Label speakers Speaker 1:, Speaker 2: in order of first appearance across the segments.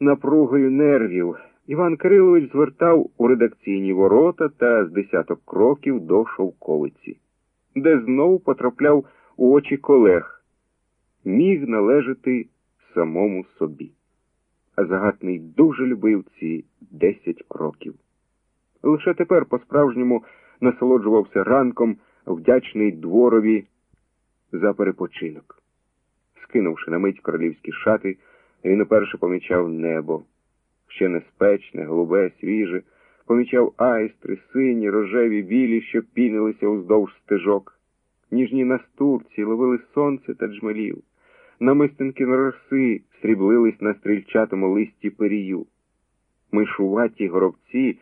Speaker 1: напругою нервів, Іван Кирилович звертав у редакційні ворота та з десяток кроків до шовковиці, де знову потрапляв у очі колег, міг належати самому собі. А загатний дуже любив ці десять кроків. Лише тепер по-справжньому насолоджувався ранком, вдячний дворові за перепочинок. Скинувши на мить королівські шати, він уперше помічав небо, ще неспечне, голубе, свіже, помічав айстри, сині, рожеві, білі, що пінилися уздовж стежок. Ніжні настурці ловили сонце та джмелів. Намистинки роси сріблились на стрільчатому листі перію. Мишуваті горобці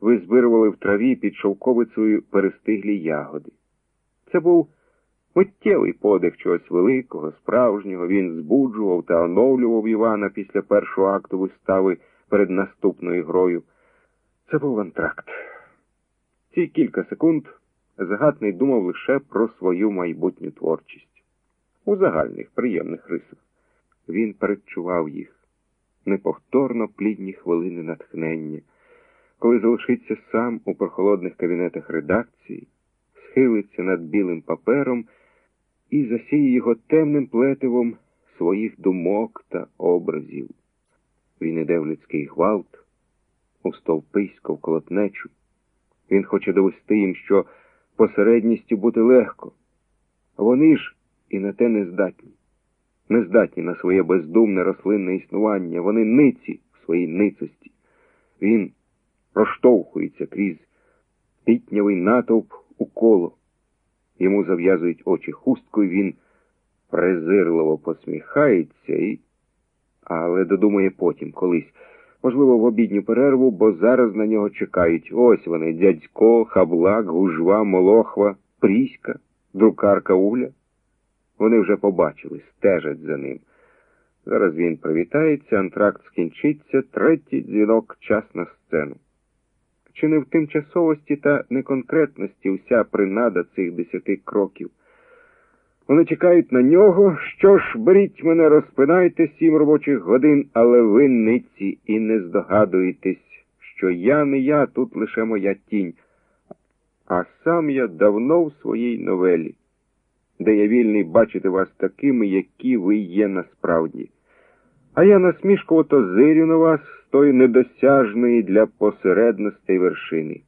Speaker 1: визбирували в траві під шовковицею перестиглі ягоди. Це був миттєвий подих чогось великого, справжнього. Він збуджував та оновлював Івана після першого акту вистави перед наступною грою. Це був антракт. Ці кілька секунд загатний думав лише про свою майбутню творчість. У загальних приємних рисах. Він передчував їх неповторно плідні хвилини натхнення, коли залишиться сам у прохолодних кабінетах редакції, схилиться над білим папером і засіє його темним плетивом своїх думок та образів. Він іде в людський гвалт, у стовписько, в колотнечу. Він хоче довести їм, що посередністю бути легко. Вони ж і на те не здатні. Не здатні на своє бездумне рослинне існування. Вони ниці в своїй ницості. Він проштовхується крізь пітнявий натовп у коло. Йому зав'язують очі хусткою, він презирливо посміхається і. Але додумає потім, колись, можливо, в обідню перерву, бо зараз на нього чекають. Ось вони дядько, хаблак, гужва, молохва, пріська, друкарка Уля. Вони вже побачили, стежать за ним. Зараз він привітається, антракт скінчиться, третій дзвінок час на сцену. Чи не в тимчасовості та неконкретності вся принада цих десяти кроків? Вони чекають на нього. Що ж, беріть мене, розпинайте сім робочих годин, але ви ниці і не здогадуєтесь, що я не я, тут лише моя тінь, а сам я давно в своїй новелі, де я вільний бачити вас такими, які ви є насправді. А я насмішкувато зирю на вас з тої недосяжної для посередностей вершини.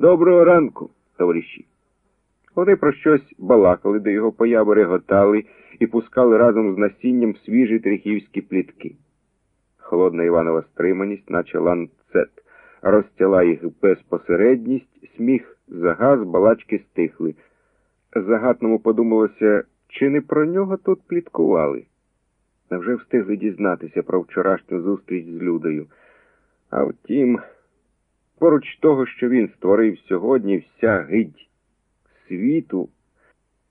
Speaker 1: Доброго ранку, товариші. Вони про щось балакали, до його появи реготали і пускали разом з насінням свіжі трихівські плітки. Холодна Іванова стриманість, наче ланцет, розтяла їх безпосередність, сміх, загаз, балачки стихли. Загатному подумалося, чи не про нього тут пліткували. Невже встигли дізнатися про вчорашню зустріч з Людою? А втім, поруч того, що він створив сьогодні, вся гидь світу,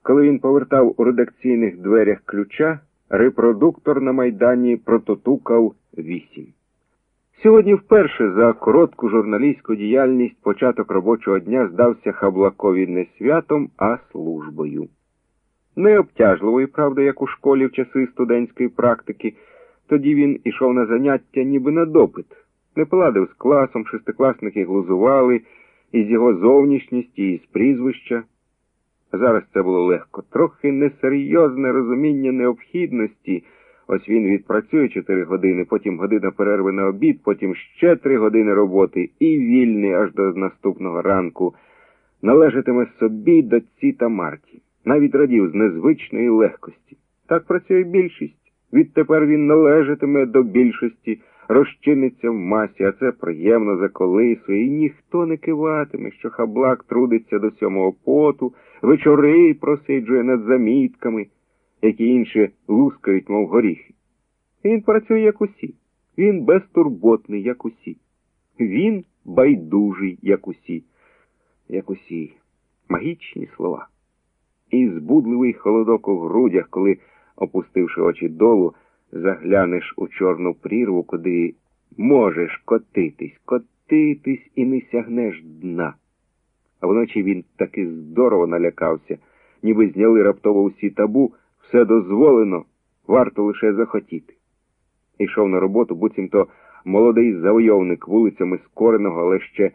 Speaker 1: коли він повертав у редакційних дверях ключа, репродуктор на майдані прототукав вісім. Сьогодні вперше за коротку журналістську діяльність початок робочого дня здався Хаблакові не святом, а службою. Не обтяжливою, правда, як у школі в часи студентської практики, тоді він ішов на заняття ніби на допит, не поладив з класом, шестикласники глузували із його зовнішністі, і з прізвища. Зараз це було легко, трохи несерйозне розуміння необхідності. Ось він відпрацює чотири години, потім година перерви на обід, потім ще три години роботи і вільний аж до наступного ранку. Належатиме собі доці та Марті. Навіть радів з незвичної легкості. Так працює більшість. Відтепер він належатиме до більшості, розчиниться в масі, а це приємно заколисує, і ніхто не киватиме, що хаблак трудиться до сьомого поту, вечори просиджує над замітками, які інші лускають, мов горіхи. Він працює, як усі. Він безтурботний, як усі. Він байдужий, як усі, як усі. Магічні слова. І збудливий холодок у грудях, коли, опустивши очі долу, заглянеш у чорну прірву, куди можеш котитись, котитись і не сягнеш дна. А вночі він таки здорово налякався, ніби зняли раптово усі табу, все дозволено, варто лише захотіти. Ішов на роботу, буцімто молодий завойовник вулицями скореного, але ще